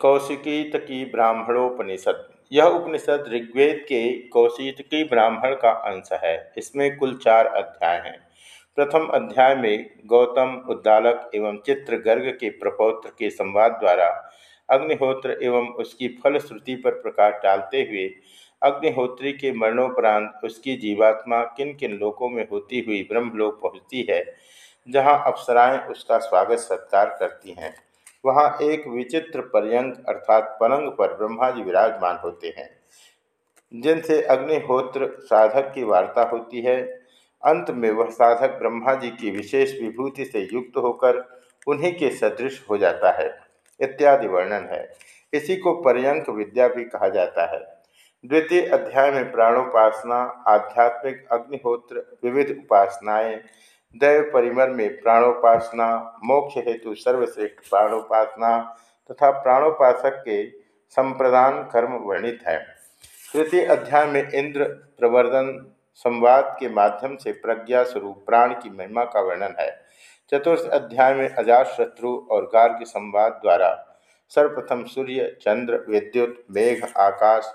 कौशिकीतकी ब्राह्मणोपनिषद। यह उपनिषद ऋग्वेद के कौशिकी ब्राह्मण का अंश है। इसमें कुल चार अध्याय हैं। प्रथम अध्याय में गौतम, उद्दालक एवं चित्र गर्ग के प्रपौत्र के संवाद द्वारा अग्निहोत्र एवं उसकी फलश्रुति पर प्रकाश डालते हुए अग्निहोत्री के मरणोपरांत उसकी जीवात्मा किन किन लोकों में होती हुई ब्रह्मलोक पहुँचती है, जहाँ अप्सराएँ उसका स्वागत सत्कार करती हैं। वहाँ एक विचित्र पर्यंक अर्थात पलंग पर ब्रह्मा जी विराजमान होते हैं, जिनसे अग्निहोत्र साधक की वार्ता होती है। अंत में वह साधक ब्रह्मा जी की विशेष विभूति से युक्त होकर उन्हीं के सदृश हो जाता है, इत्यादि वर्णन है। इसी को पर्यंक विद्या भी कहा जाता है। द्वितीय अध्याय में प्राणोपासना, आध्यात्मिक अग्निहोत्र, विविध उपासनाएँ दैव परिमर में प्राणोपासना, मोक्ष हेतु सर्वश्रेष्ठ प्राणोपासना तथा प्राणोपासक के संप्रदान कर्म वर्णित है। तृतीय अध्याय में इंद्र प्रवर्धन संवाद के माध्यम से प्रज्ञा स्वरूप प्राण की महिमा का वर्णन है। चतुर्थ अध्याय में अजात शत्रु और गार्ग संवाद द्वारा सर्वप्रथम सूर्य, चंद्र, विद्युत, मेघ, आकाश,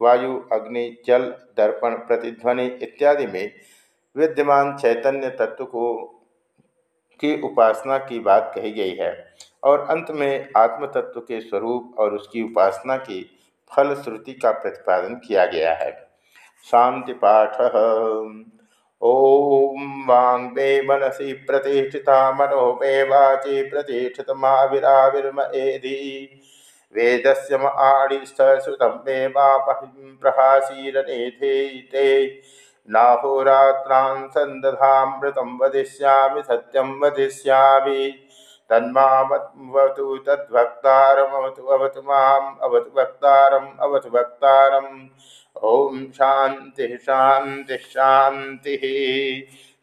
वायु, अग्नि, जल, दर्पण, प्रतिध्वनि इत्यादि में विद्यमान चैतन्य तत्व को, की उपासना की बात कही गई है और अंत में आत्म तत्व के स्वरूप और उसकी उपासना की फल श्रुति का प्रतिपादन किया गया है। शांति पाठ। ओम वांगे मनसी प्रतिष्ठिता मनो मे वाची प्रतिष्ठित महाविराविर्म एधि वेदस्य आड़िस्थ श्रुतम मे मापहिं प्रहासीरनेथे नाहोरात्रान् सन्दधामृतं वदिष्यामि, सत्यं वदिष्यामि। तन्मामवतु तद्भक्तारमवतु अवतु माम्, अवतु भक्तारम् अवतु भक्तारम् ॐ शान्तिः शान्तिः शान्तिः।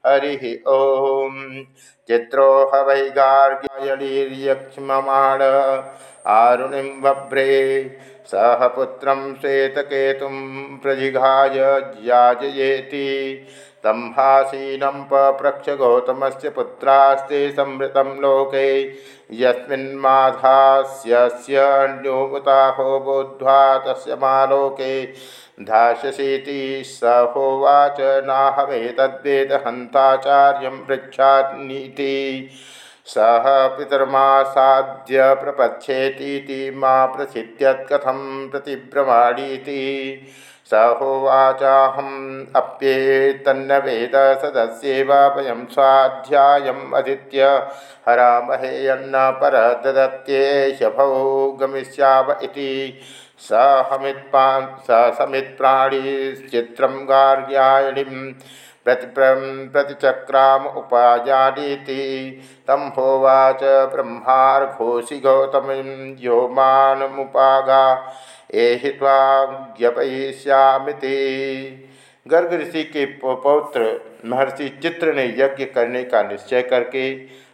हरिः ॐ चित्रो ह वै गार्ग्यायलीर्यक्ष्ममाण आरुणिं बभ्रे सह पुत्र श्वेतकेतु प्रजिघाय ज्याजयेति। तं हासीनं पप्रक्ष गौतमस्य पुत्रास्ते संवृतं लोके। यस्मिन्माधास्यन्योमुताहो बोद्ध्वा तस्य मालोके। धास्यसीति स होवाच नाहमेतद्वेद हन्ताचार्यं पृच्छानीति सह पितर्मासाद्य प्रपच्छेती माँ प्रसिद्ध्यत्कथम प्रतिभ्रमाणीति। स होवाचाहम अप्येतन्न वेद सदस्येव वयम स्वाध्यायम् अधीत्य हरामहे यन्न पर ददत्येशभौ गमिष्याव इति। स हमित्पा स समित्प्राणीश्चित्रं गार्ग्यायणीं प्रति प्रतिचक्राम उपाजानीति। तम होवाच ब्रह्माघोषि गौतम यो मुपागा एहि ज्ञपयिष्यामिति गर्ग ऋषि के पौत्र महर्षि चित्र ने यज्ञ करने का निश्चय करके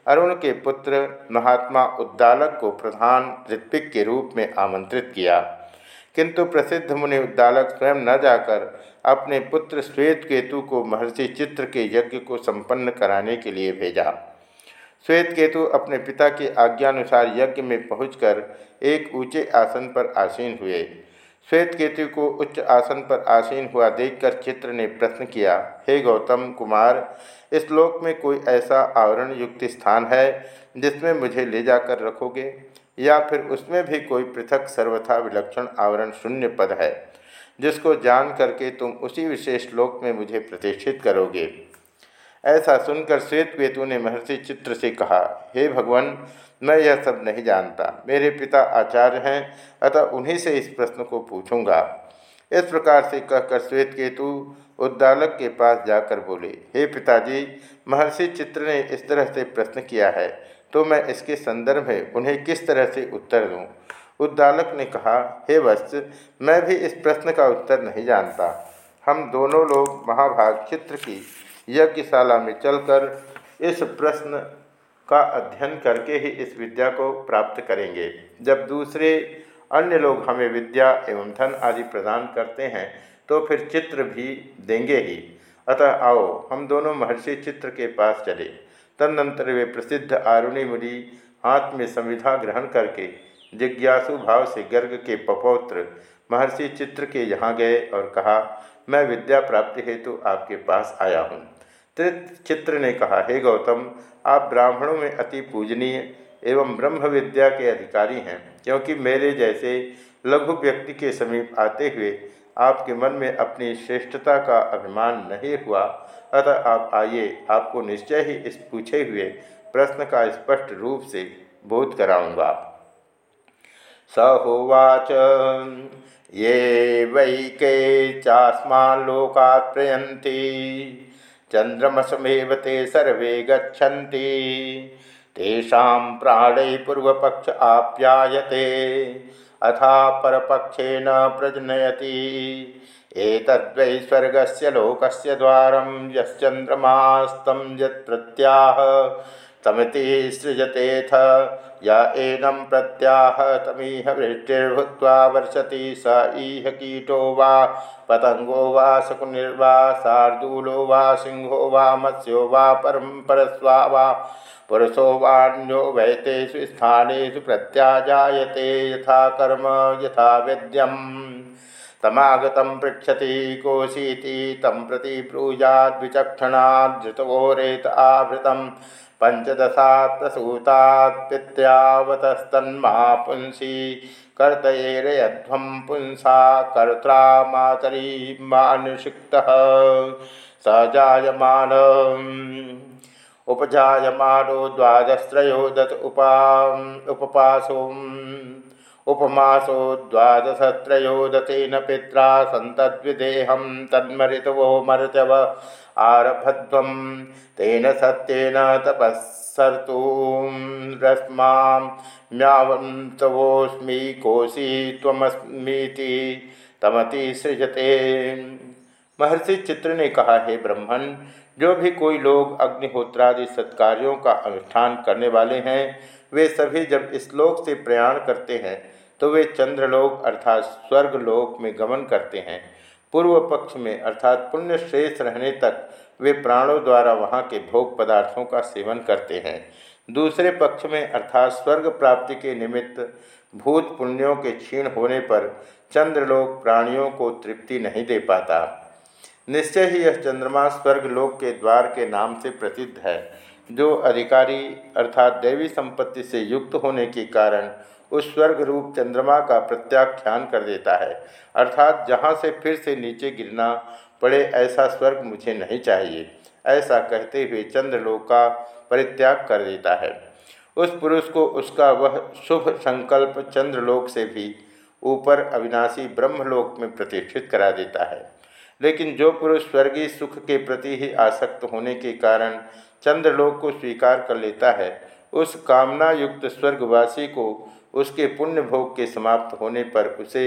अरुण के पुत्र महात्मा उद्दालक को प्रधान ऋत्विक के रूप में आमंत्रित किया। किंतु प्रसिद्ध मुनि उद्दालक स्वयं न जाकर अपने पुत्र श्वेत केतु को महर्षि चित्र के यज्ञ को संपन्न कराने के लिए भेजा। श्वेत केतु अपने पिता की आज्ञानुसार यज्ञ में पहुंचकर एक ऊँचे आसन पर आसीन हुए। श्वेत केतु को उच्च आसन पर आसीन हुआ देखकर चित्र ने प्रश्न किया, हे गौतम कुमार, इस लोक में कोई ऐसा आवरण युक्त स्थान है जिसमें मुझे ले जाकर रखोगे? या फिर उसमें भी कोई पृथक सर्वथा विलक्षण आवरण शून्य पद है, जिसको जान करके तुम उसी विशेष लोक में मुझे प्रतिष्ठित करोगे। ऐसा सुनकर श्वेत केतु ने महर्षि चित्र से कहा, हे भगवान, मैं यह सब नहीं जानता। मेरे पिता आचार्य हैं, अतः उन्हीं से इस प्रश्न को पूछूँगा। इस प्रकार से कहकर श्वेत केतु उद्दालक के पास जाकर बोले, हे पिताजी, महर्षि चित्र ने इस तरह से प्रश्न किया है। तो मैं इसके संदर्भ में उन्हें किस तरह से उत्तर दूँ? उद्दालक ने कहा, हे वत्स, मैं भी इस प्रश्न का उत्तर नहीं जानता। हम दोनों लोग महाभाग चित्र की यज्ञशाला में चलकर इस प्रश्न का अध्ययन करके ही इस विद्या को प्राप्त करेंगे। जब दूसरे अन्य लोग हमें विद्या एवं धन आदि प्रदान करते हैं तो फिर चित्र भी देंगे ही। अतः आओ, हम दोनों महर्षि चित्र के पास चले। तदनंतर वे प्रसिद्ध आरुणि मुनि हाथ में संविधा ग्रहण करके जिज्ञासु भाव से गर्ग के पपौत्र महर्षि चित्र के यहाँ गए और कहा, मैं विद्या प्राप्ति हेतु तो आपके पास आया हूँ चित्र ने कहा, हे गौतम, आप ब्राह्मणों में अति पूजनीय एवं ब्रह्म विद्या के अधिकारी हैं, क्योंकि मेरे जैसे लघु व्यक्ति के समीप आते हुए आपके मन में अपनी श्रेष्ठता का अभिमान नहीं हुआ। अतः आप आइए, आपको निश्चय ही इस पूछे हुए प्रश्न का स्पष्ट रूप से बोध कराऊँगा। स होवाच ये वैके चास्मा लोका प्रयंती चंद्रमसमेव ते सर्वे गच्छन्ति। तेषां प्राणै पूर्वपक्ष आप्यायते। अथा परपक्षेन प्रजनयति। एतद्वै स्वर्गस्य लोकस्य द्वारं यश्चन्द्रमास्तं यत्प्रत्याह। तमिति सृजतेथ य एनं प्रत्याह तमीह वृष्टिर्भूत्वा वर्षति स ईह कीटो वा, पतंगो वा शकुनिर्वा शार्दूलो वा, सिंहो वा, मत्स्यो वा परम परस्वा वा, पुरुषो वाण्यो वैतेषु स्थानेषु प्रत्याजाते यथा कर्म, यथा विद्यम। तमागत पृछति कोशीति तम प्रति ब्रूजाद्विचक्षणादृतवोरेत आवृत। पंचदशा प्रसूतात् पित्यावतस्तन्मा पुंसी पुंसा कर्त्रा मातरी स जायमान उपजायमानो द्वादस्त्रयोदश उपा उपपासो उपमासो द्वादशत्रयोदशेन पित्रा सन्तद्विदेहं तन्मरितवो मर्तव आरभध्वं तेन सत्येन तपःसर्तूं रश्मां म्यावंसवोऽस्मि कोशी त्वमस्मीति तमति सृजते। महर्षि चित्र ने कहा, हे ब्रह्मण जो भी कोई लोग अग्निहोत्रादि सत्कार्यों का अनुष्ठान करने वाले हैं, वे सभी जब इस लोक से प्रयाण करते हैं तो वे चंद्रलोक अर्थात स्वर्गलोक में गमन करते हैं। पूर्व पक्ष में अर्थात पुण्य श्रेष्ठ रहने तक वे प्राणों द्वारा वहाँ के भोग पदार्थों का सेवन करते हैं। दूसरे पक्ष में अर्थात स्वर्ग प्राप्ति के निमित्त भूत पुण्यों के क्षीण होने पर चंद्रलोक प्राणियों को तृप्ति नहीं दे पाता। निश्चय ही यह चंद्रमा स्वर्गलोक के द्वार के नाम से प्रसिद्ध है, जो अधिकारी अर्थात दैवी संपत्ति से युक्त होने के कारण उस स्वर्ग रूप चंद्रमा का प्रत्याख्यान कर देता है। अर्थात जहाँ से फिर से नीचे गिरना पड़े ऐसा स्वर्ग मुझे नहीं चाहिए, ऐसा कहते हुए चंद्रलोक का परित्याग कर देता है। उस पुरुष को उसका वह शुभ संकल्प चंद्रलोक से भी ऊपर अविनाशी ब्रह्मलोक में प्रतिष्ठित करा देता है। लेकिन जो पुरुष स्वर्गीय सुख के प्रति ही आसक्त होने के कारण चंद्रलोक को स्वीकार कर लेता है, उस कामना युक्त स्वर्गवासी को उसके पुण्य भोग के समाप्त होने पर उसे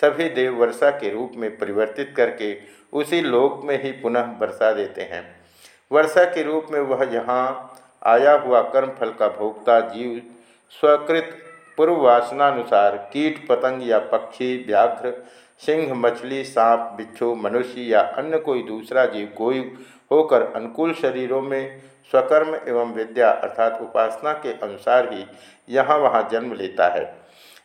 सभी देव वर्षा के रूप में परिवर्तित करके उसी लोक में ही पुनः वर्षा देते हैं। वर्षा के रूप में वह यहाँ आया हुआ कर्मफल का भोगता जीव स्वकृत पूर्व वासनानुसार कीट, पतंग या पक्षी, व्याघ्र, सिंह, मछली, सांप, बिच्छू, मनुष्य या अन्य कोई दूसरा जीव कोई होकर अनुकूल शरीरों में स्वकर्म एवं विद्या अर्थात उपासना के अनुसार ही यहाँ वहाँ जन्म लेता है।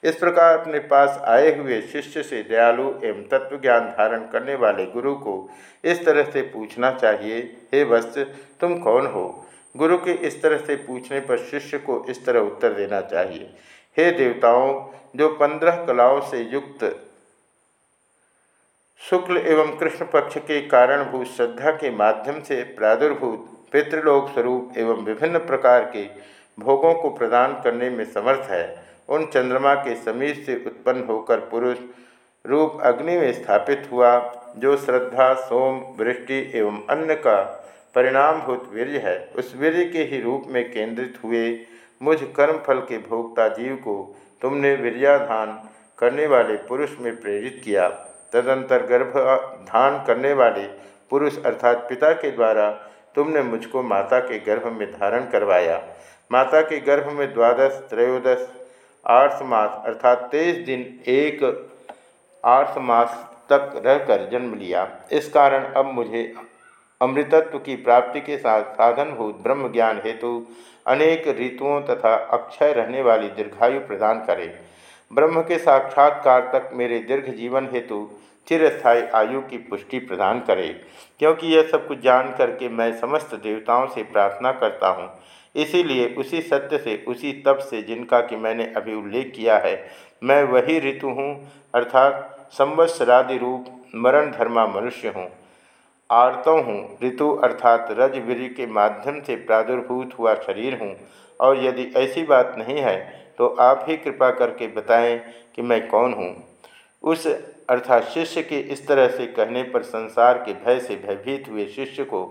इस प्रकार अपने पास आए हुए शिष्य से दयालु एवं तत्व ज्ञान धारण करने वाले गुरु को इस तरह से पूछना चाहिए, हे वस्त तुम कौन हो? गुरु के इस तरह से पूछने पर शिष्य को इस तरह उत्तर देना चाहिए, हे देवताओं, जो पंद्रह कलाओं से युक्त शुक्ल एवं कृष्ण पक्ष के कारणभूत श्रद्धा के माध्यम से प्रादुर्भूत पितृलोक स्वरूप एवं विभिन्न प्रकार के भोगों को प्रदान करने में समर्थ है। उन चंद्रमा के समीप से उत्पन्न होकर पुरुष रूप अग्नि में स्थापित हुआ, जो श्रद्धा, सोम, वृष्टि एवं अन्न का परिणामभूत वीर्य है। उस वीर्य के ही रूप में केंद्रित हुए मुझ कर्म फल के भोक्ता जीव को तुमने वीर्याधान करने वाले पुरुष में प्रेरित किया। तदंतर गर्भ धान करने वाले पुरुष अर्थात पिता के द्वारा तुमने मुझको माता के गर्भ में धारण करवाया। माता के गर्भ में द्वादश, त्रयोदश, आठ मास अर्थात तेईस दिन एक आठ मास तक रहकर जन्म लिया। इस कारण अब मुझे अमृतत्व की प्राप्ति के साथ साधनभूत ब्रह्म ज्ञान हेतु अनेक ऋतुओं तथा अक्षय रहने वाली दीर्घायु प्रदान करे। ब्रह्म के साक्षात्कार तक मेरे दीर्घ जीवन हेतु चिरस्थायी आयु की पुष्टि प्रदान करे, क्योंकि यह सब कुछ जान करके मैं समस्त देवताओं से प्रार्थना करता हूँ। इसीलिए उसी सत्य से, उसी तप से जिनका कि मैंने अभी उल्लेख किया है, मैं वही ऋतु हूँ, अर्थात संवत्सरादि रूप मरण धर्मा मनुष्य हूँ। आर्तव हूँ, ऋतु अर्थात रजवीर के माध्यम से प्रादुर्भूत हुआ शरीर हूँ, और यदि ऐसी बात नहीं है तो आप ही कृपा करके बताएँ कि मैं कौन हूँ। उस अर्थात शिष्य के इस तरह से कहने पर संसार के भय से भयभीत हुए शिष्य को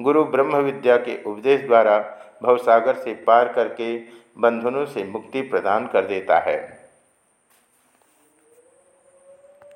गुरु ब्रह्म विद्या के उपदेश द्वारा भवसागर से पार करके बंधनों से मुक्ति प्रदान कर देता है।